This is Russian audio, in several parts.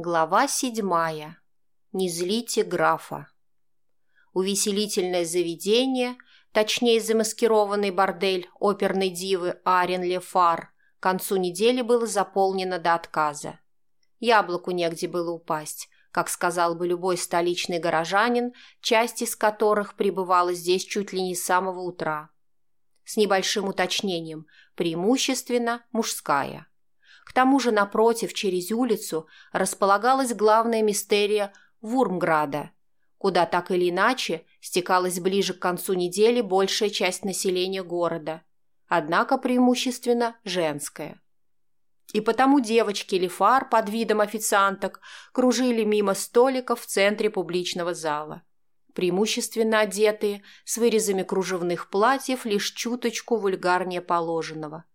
Глава седьмая. Не злите графа. Увеселительное заведение, точнее замаскированный бордель оперной дивы Арен Лефар, к концу недели было заполнено до отказа. Яблоку негде было упасть, как сказал бы любой столичный горожанин, часть из которых пребывала здесь чуть ли не с самого утра. С небольшим уточнением, преимущественно мужская. К тому же напротив, через улицу, располагалась главная мистерия Вурмграда, куда так или иначе стекалась ближе к концу недели большая часть населения города, однако преимущественно женская. И потому девочки Лефар под видом официанток кружили мимо столиков в центре публичного зала, преимущественно одетые с вырезами кружевных платьев лишь чуточку вульгарнее положенного –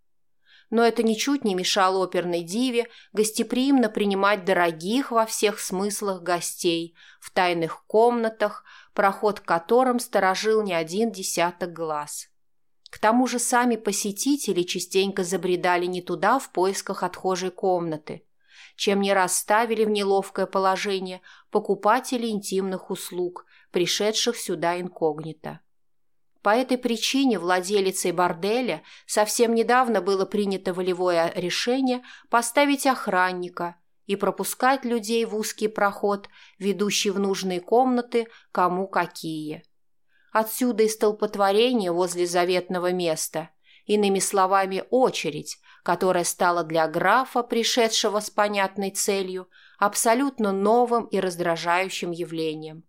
но это ничуть не мешало оперной диве гостеприимно принимать дорогих во всех смыслах гостей в тайных комнатах, проход к которым сторожил не один десяток глаз. К тому же сами посетители частенько забредали не туда в поисках отхожей комнаты, чем не раз ставили в неловкое положение покупателей интимных услуг, пришедших сюда инкогнито. По этой причине владелицей борделя совсем недавно было принято волевое решение поставить охранника и пропускать людей в узкий проход, ведущий в нужные комнаты, кому какие. Отсюда и столпотворение возле заветного места, иными словами, очередь, которая стала для графа, пришедшего с понятной целью, абсолютно новым и раздражающим явлением.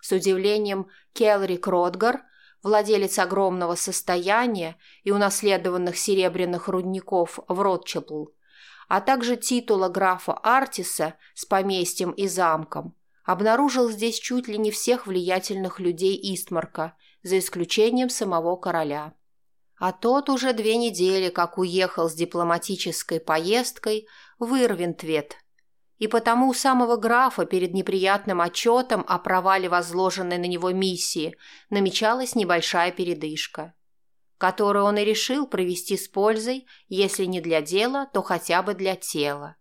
С удивлением Келрик Ротгар – владелец огромного состояния и унаследованных серебряных рудников в Ротчепл, а также титула графа Артиса с поместьем и замком, обнаружил здесь чуть ли не всех влиятельных людей Истмарка, за исключением самого короля. А тот уже две недели как уехал с дипломатической поездкой в Ирвинтвет и потому у самого графа перед неприятным отчетом о провале возложенной на него миссии намечалась небольшая передышка, которую он и решил провести с пользой, если не для дела, то хотя бы для тела.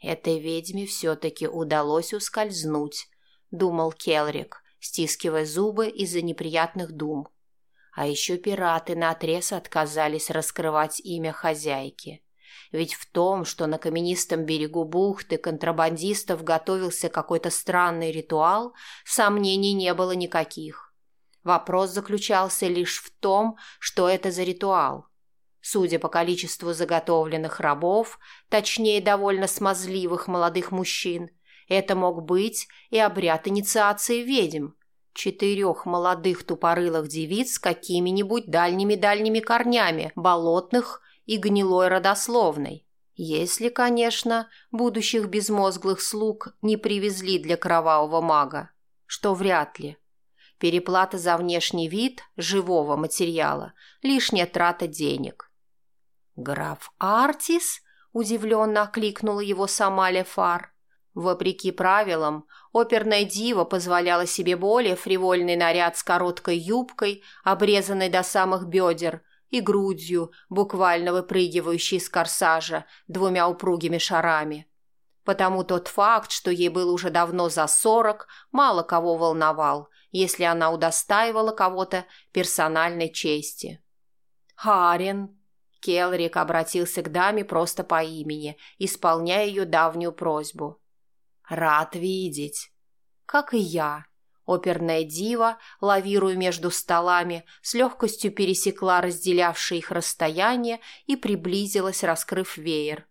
«Этой ведьме все-таки удалось ускользнуть», — думал Келрик, стискивая зубы из-за неприятных дум. А еще пираты наотрез отказались раскрывать имя хозяйки. Ведь в том, что на каменистом берегу бухты контрабандистов готовился какой-то странный ритуал, сомнений не было никаких. Вопрос заключался лишь в том, что это за ритуал. Судя по количеству заготовленных рабов, точнее довольно смазливых молодых мужчин, это мог быть и обряд инициации ведьм. Четырех молодых тупорылых девиц с какими-нибудь дальними-дальними корнями, болотных и гнилой родословной. Если, конечно, будущих безмозглых слуг не привезли для кровавого мага, что вряд ли. Переплата за внешний вид живого материала – лишняя трата денег. «Граф Артис?» – удивленно окликнула его сама Лефар. Вопреки правилам, оперная дива позволяла себе более фривольный наряд с короткой юбкой, обрезанной до самых бедер, и грудью, буквально выпрыгивающей из корсажа двумя упругими шарами. Потому тот факт, что ей было уже давно за сорок, мало кого волновал, если она удостаивала кого-то персональной чести. «Харин!» Келрик обратился к даме просто по имени, исполняя ее давнюю просьбу. «Рад видеть!» «Как и я!» Оперная дива, лавируя между столами, с легкостью пересекла разделявшее их расстояние и приблизилась, раскрыв веер.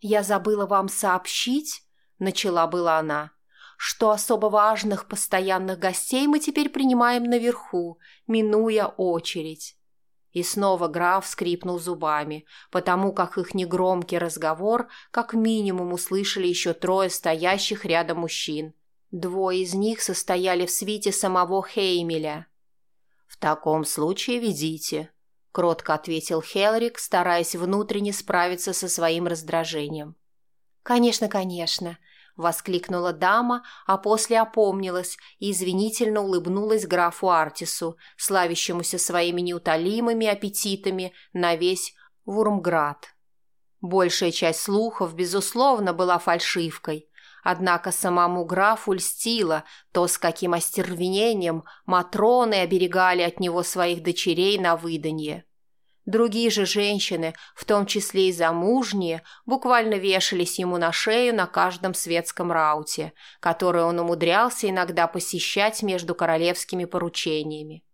«Я забыла вам сообщить», — начала была она, «что особо важных постоянных гостей мы теперь принимаем наверху, минуя очередь». И снова граф скрипнул зубами, потому как их негромкий разговор как минимум услышали еще трое стоящих рядом мужчин — Двое из них состояли в свите самого Хеймеля. «В таком случае ведите», — кротко ответил Хелрик, стараясь внутренне справиться со своим раздражением. «Конечно, конечно», — воскликнула дама, а после опомнилась и извинительно улыбнулась графу Артису, славящемуся своими неутолимыми аппетитами на весь Вурмград. Большая часть слухов, безусловно, была фальшивкой — Однако самому графу льстило то, с каким остервенением Матроны оберегали от него своих дочерей на выданье. Другие же женщины, в том числе и замужние, буквально вешались ему на шею на каждом светском рауте, который он умудрялся иногда посещать между королевскими поручениями.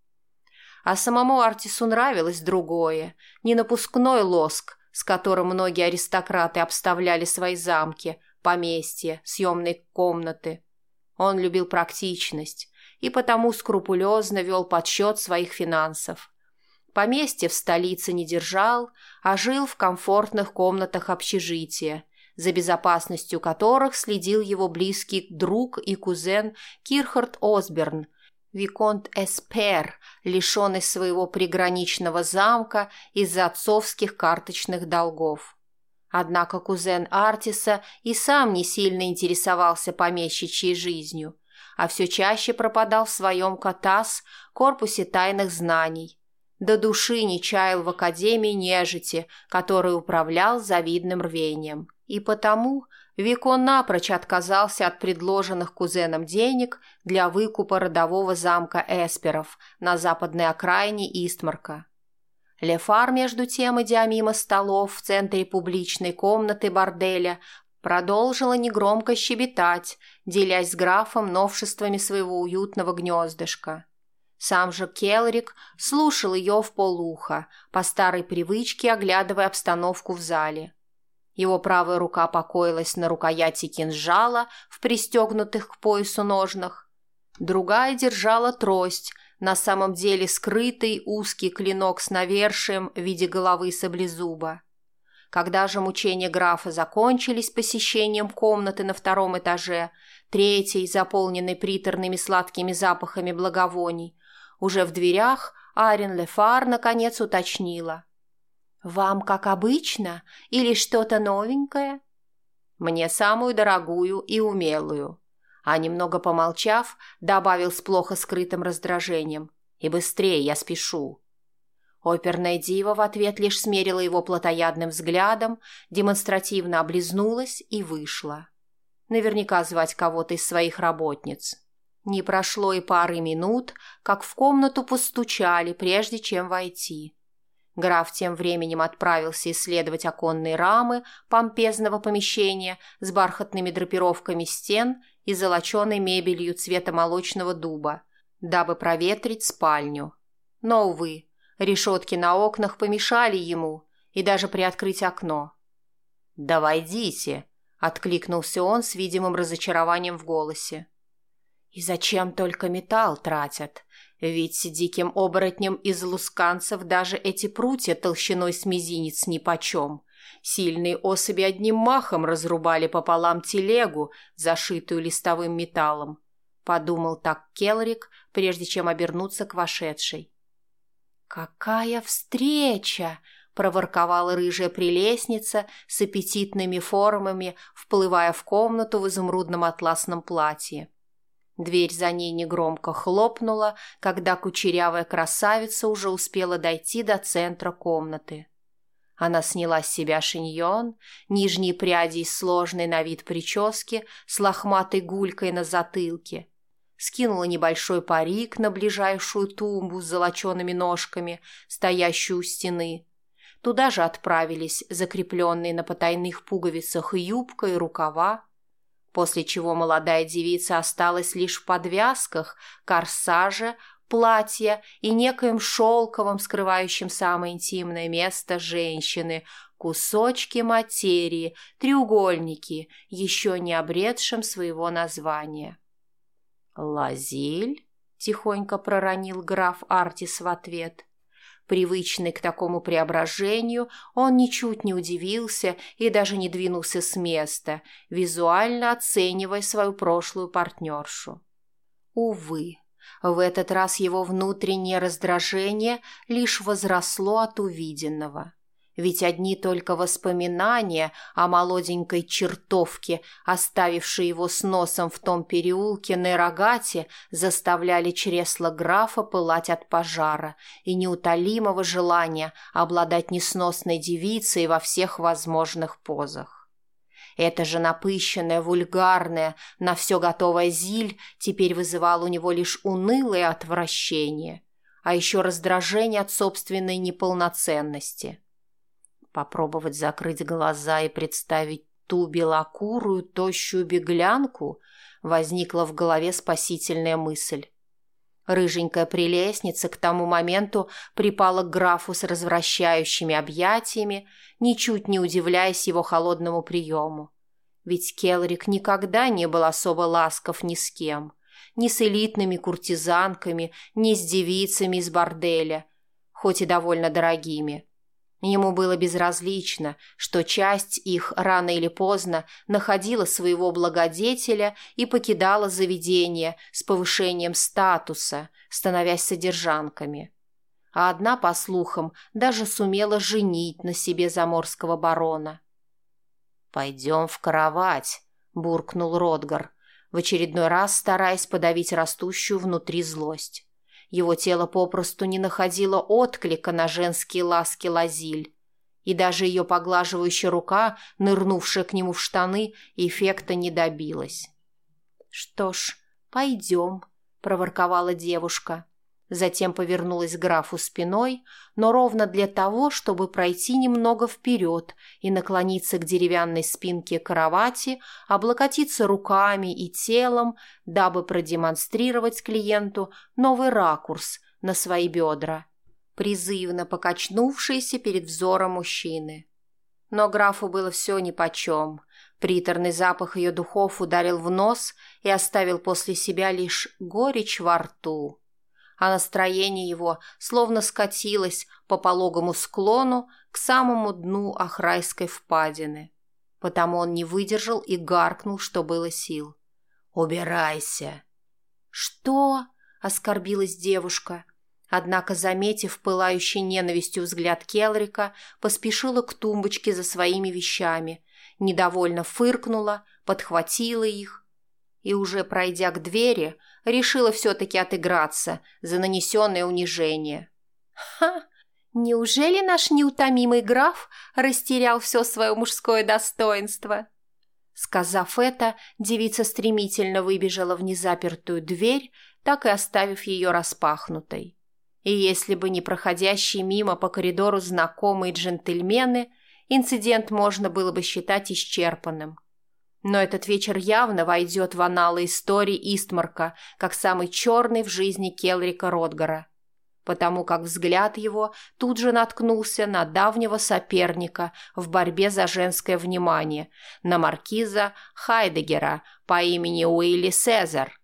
А самому Артису нравилось другое, не напускной лоск, с которым многие аристократы обставляли свои замки, поместья, съемные комнаты. Он любил практичность и потому скрупулезно вел подсчет своих финансов. Поместье в столице не держал, а жил в комфортных комнатах общежития, за безопасностью которых следил его близкий друг и кузен Кирхард Осберн – Виконт Эспер, лишенный своего приграничного замка из-за отцовских карточных долгов. Однако кузен Артиса и сам не сильно интересовался помещичьей жизнью, а все чаще пропадал в своем катас, корпусе тайных знаний. До души не чаял в Академии нежити, который управлял завидным рвением. И потому Викон напрочь отказался от предложенных кузеном денег для выкупа родового замка Эсперов на западной окраине Истмарка. Лефар, между тем, идя мимо столов в центре публичной комнаты борделя, продолжила негромко щебетать, делясь с графом новшествами своего уютного гнездышка. Сам же Келрик слушал ее в полуха, по старой привычке оглядывая обстановку в зале – его правая рука покоилась на рукояти кинжала в пристегнутых к поясу ножнах. Другая держала трость, на самом деле скрытый узкий клинок с навершием в виде головы саблезуба. Когда же мучения графа закончились посещением комнаты на втором этаже, третьей, заполненной приторными сладкими запахами благовоний, уже в дверях Арен Лефар наконец уточнила – «Вам как обычно или что-то новенькое?» «Мне самую дорогую и умелую», а немного помолчав, добавил с плохо скрытым раздражением. «И быстрее, я спешу». Оперная дива в ответ лишь смерила его плотоядным взглядом, демонстративно облизнулась и вышла. Наверняка звать кого-то из своих работниц. Не прошло и пары минут, как в комнату постучали, прежде чем войти. Граф тем временем отправился исследовать оконные рамы помпезного помещения с бархатными драпировками стен и золоченой мебелью цвета молочного дуба, дабы проветрить спальню. Но, увы, решетки на окнах помешали ему и даже приоткрыть окно. «Да войдите!» — откликнулся он с видимым разочарованием в голосе. «И зачем только металл тратят? Ведь диким оборотням из лусканцев даже эти прутья толщиной с мизинец нипочем. Сильные особи одним махом разрубали пополам телегу, зашитую листовым металлом. Подумал так Келрик, прежде чем обернуться к вошедшей. «Какая встреча!» — проворковала рыжая прелестница с аппетитными формами, вплывая в комнату в изумрудном атласном платье. Дверь за ней негромко хлопнула, когда кучерявая красавица уже успела дойти до центра комнаты. Она сняла с себя шиньон, нижние пряди из сложной на вид прически с лохматой гулькой на затылке, скинула небольшой парик на ближайшую тумбу с золочеными ножками, стоящую у стены. Туда же отправились закрепленные на потайных пуговицах юбка и рукава, после чего молодая девица осталась лишь в подвязках, корсаже, платья и некоем шелковом, скрывающем самое интимное место женщины, кусочки материи, треугольники, еще не обретшим своего названия. «Лазиль?» — тихонько проронил граф Артис в ответ. Привычный к такому преображению, он ничуть не удивился и даже не двинулся с места, визуально оценивая свою прошлую партнершу. Увы, в этот раз его внутреннее раздражение лишь возросло от увиденного ведь одни только воспоминания о молоденькой чертовке, оставившей его с носом в том переулке на Эрогате, заставляли чресло графа пылать от пожара и неутолимого желания обладать несносной девицей во всех возможных позах. Это же напыщенная, вульгарная, на все готовая зиль теперь вызывала у него лишь унылое отвращение, а еще раздражение от собственной неполноценности. Попробовать закрыть глаза и представить ту белокурую, тощую беглянку возникла в голове спасительная мысль. Рыженькая прелестница к тому моменту припала к графу с развращающими объятиями, ничуть не удивляясь его холодному приему. Ведь Келрик никогда не был особо ласков ни с кем, ни с элитными куртизанками, ни с девицами из борделя, хоть и довольно дорогими – Ему было безразлично, что часть их рано или поздно находила своего благодетеля и покидала заведение с повышением статуса, становясь содержанками. А одна, по слухам, даже сумела женить на себе заморского барона. «Пойдем в кровать», — буркнул Ротгар, в очередной раз стараясь подавить растущую внутри злость. Его тело попросту не находило отклика на женские ласки Лазиль. И даже ее поглаживающая рука, нырнувшая к нему в штаны, эффекта не добилась. «Что ж, пойдем», — проворковала девушка. Затем повернулась к графу спиной, но ровно для того, чтобы пройти немного вперед и наклониться к деревянной спинке кровати, облокотиться руками и телом, дабы продемонстрировать клиенту новый ракурс на свои бедра, призывно покачнувшийся перед взором мужчины. Но графу было все нипочем. Приторный запах ее духов ударил в нос и оставил после себя лишь горечь во рту а настроение его словно скатилось по пологому склону к самому дну Ахрайской впадины. Потому он не выдержал и гаркнул, что было сил. «Убирайся!» «Что?» — оскорбилась девушка. Однако, заметив пылающий ненавистью взгляд Келрика, поспешила к тумбочке за своими вещами, недовольно фыркнула, подхватила их и, уже пройдя к двери, решила все-таки отыграться за нанесенное унижение. «Ха! Неужели наш неутомимый граф растерял все свое мужское достоинство?» Сказав это, девица стремительно выбежала в незапертую дверь, так и оставив ее распахнутой. И если бы не проходящие мимо по коридору знакомые джентльмены, инцидент можно было бы считать исчерпанным – но этот вечер явно войдет в аналы истории Истмарка как самый черный в жизни Келрика Ротгара, потому как взгляд его тут же наткнулся на давнего соперника в борьбе за женское внимание, на маркиза Хайдегера по имени Уилли Сезар.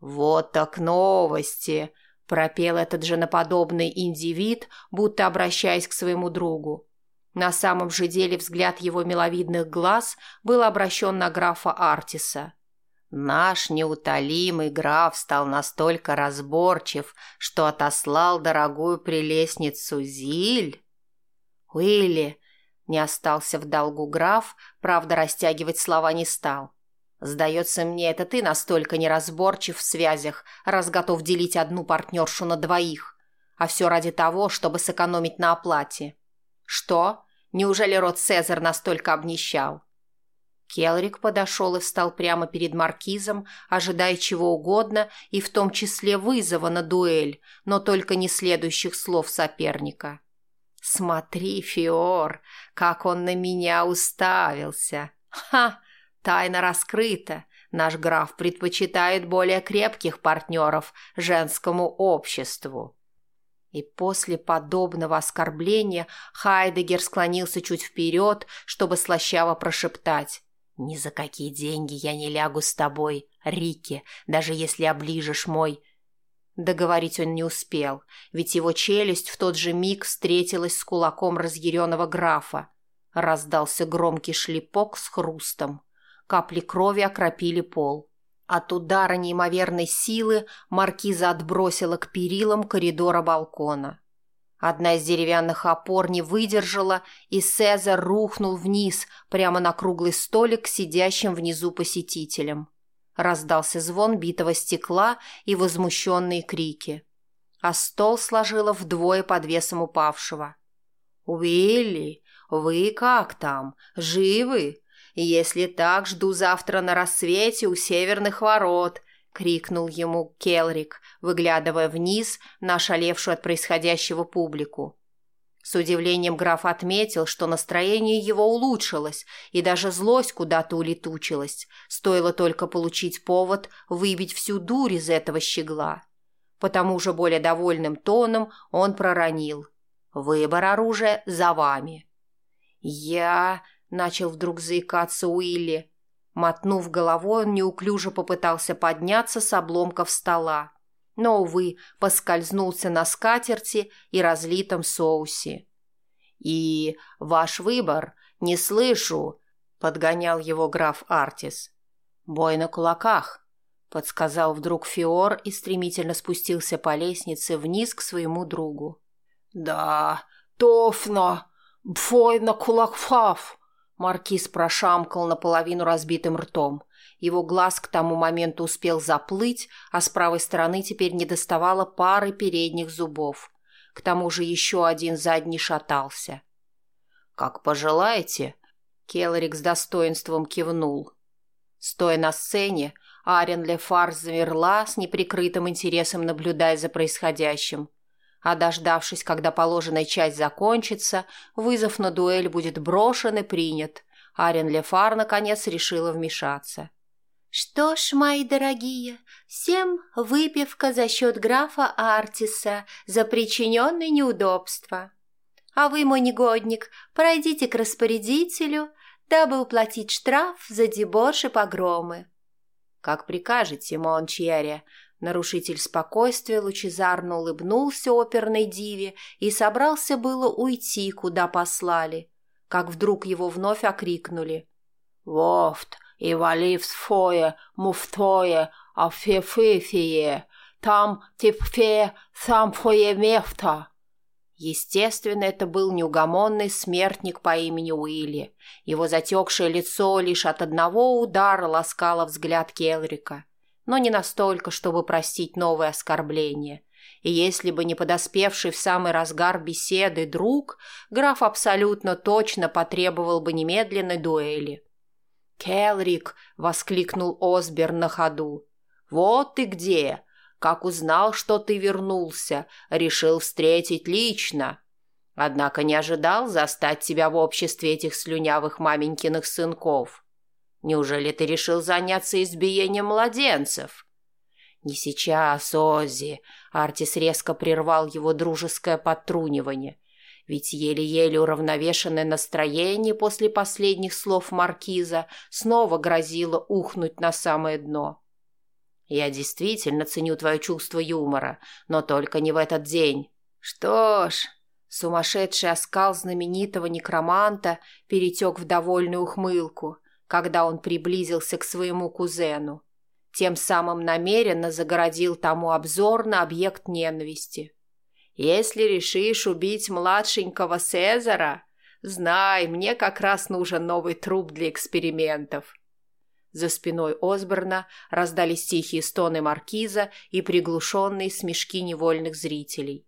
«Вот так новости!» – пропел этот женоподобный индивид, будто обращаясь к своему другу. На самом же деле взгляд его миловидных глаз был обращен на графа Артиса. Наш неутолимый граф стал настолько разборчив, что отослал дорогую прелестницу Зиль. Уилли не остался в долгу граф, правда, растягивать слова не стал. Сдается мне, это ты настолько неразборчив в связях, раз готов делить одну партнершу на двоих, а все ради того, чтобы сэкономить на оплате. Что? Неужели род Цезарь настолько обнищал? Келрик подошел и встал прямо перед маркизом, ожидая чего угодно, и в том числе вызова на дуэль, но только не следующих слов соперника. «Смотри, Фиор, как он на меня уставился! Ха! Тайна раскрыта. Наш граф предпочитает более крепких партнеров женскому обществу». И после подобного оскорбления Хайдегер склонился чуть вперед, чтобы слащаво прошептать. «Ни за какие деньги я не лягу с тобой, Рики, даже если оближешь мой...» Договорить он не успел, ведь его челюсть в тот же миг встретилась с кулаком разъяренного графа. Раздался громкий шлепок с хрустом. Капли крови окропили пол. От удара неимоверной силы маркиза отбросила к перилам коридора балкона. Одна из деревянных опор не выдержала, и Сезар рухнул вниз, прямо на круглый столик к сидящим внизу посетителям. Раздался звон битого стекла и возмущенные крики. А стол сложила вдвое под весом упавшего. «Уилли, вы как там? Живы? Если так, жду завтра на рассвете у северных ворот», — крикнул ему Келрик, выглядывая вниз на ошалевшую от происходящего публику. С удивлением граф отметил, что настроение его улучшилось, и даже злость куда-то улетучилась, стоило только получить повод выбить всю дурь из этого щегла. Потому же более довольным тоном он проронил. «Выбор оружия за вами». «Я...» — начал вдруг заикаться Уилли. Мотнув головой, он неуклюже попытался подняться с обломков стола но, увы, поскользнулся на скатерти и разлитом соусе. «И ваш выбор, не слышу», — подгонял его граф Артис. «Бой на кулаках», — подсказал вдруг Фиор и стремительно спустился по лестнице вниз к своему другу. «Да, тофно, бой на кулакфав», — маркиз прошамкал наполовину разбитым ртом. Его глаз к тому моменту успел заплыть, а с правой стороны теперь не доставало пары передних зубов. К тому же еще один задний шатался. «Как пожелаете», — Келлорик с достоинством кивнул. Стоя на сцене, Арен Лефар замерла с неприкрытым интересом, наблюдая за происходящим. А дождавшись, когда положенная часть закончится, вызов на дуэль будет брошен и принят. Арен Лефар, наконец, решила вмешаться. «Что ж, мои дорогие, всем выпивка за счет графа Артиса за причиненные неудобства. А вы, мой негодник, пройдите к распорядителю, дабы уплатить штраф за дебош и погромы». «Как прикажете, Мончьере», Нарушитель спокойствия лучезарно улыбнулся оперной диве и собрался было уйти, куда послали, как вдруг его вновь окрикнули. «Вофт, и вали в свое, муфтое, а фефефие, там тепфе сам фое мефта. Естественно, это был неугомонный смертник по имени Уилли. Его затекшее лицо лишь от одного удара ласкало взгляд Келрика, но не настолько, чтобы простить новое оскорбление. И если бы не подоспевший в самый разгар беседы друг, граф абсолютно точно потребовал бы немедленной дуэли. «Келрик!» — воскликнул Осберн на ходу. «Вот ты где! Как узнал, что ты вернулся, решил встретить лично. Однако не ожидал застать тебя в обществе этих слюнявых маменькиных сынков. Неужели ты решил заняться избиением младенцев?» «Не сейчас, Оззи!» — Артис резко прервал его дружеское подтрунивание — ведь еле-еле уравновешенное настроение после последних слов маркиза снова грозило ухнуть на самое дно. «Я действительно ценю твое чувство юмора, но только не в этот день. Что ж...» Сумасшедший оскал знаменитого некроманта перетек в довольную ухмылку, когда он приблизился к своему кузену. Тем самым намеренно загородил тому обзор на объект ненависти. Если решишь убить младшенького Цезара, знай, мне как раз нужен новый труп для экспериментов». За спиной Осборна раздались тихие стоны маркиза и приглушенные смешки невольных зрителей.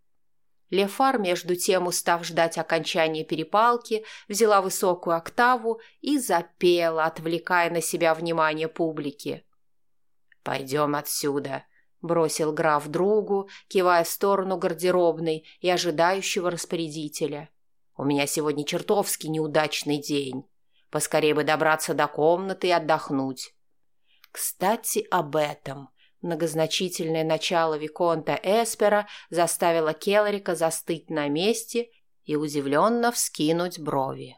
Лефар, между тем, устав ждать окончания перепалки, взяла высокую октаву и запела, отвлекая на себя внимание публики. «Пойдем отсюда», бросил граф другу, кивая в сторону гардеробной и ожидающего распорядителя. У меня сегодня чертовски неудачный день. Поскорее бы добраться до комнаты и отдохнуть. Кстати, об этом. Многозначительное начало Виконта Эспера заставило Келрика застыть на месте и удивленно вскинуть брови.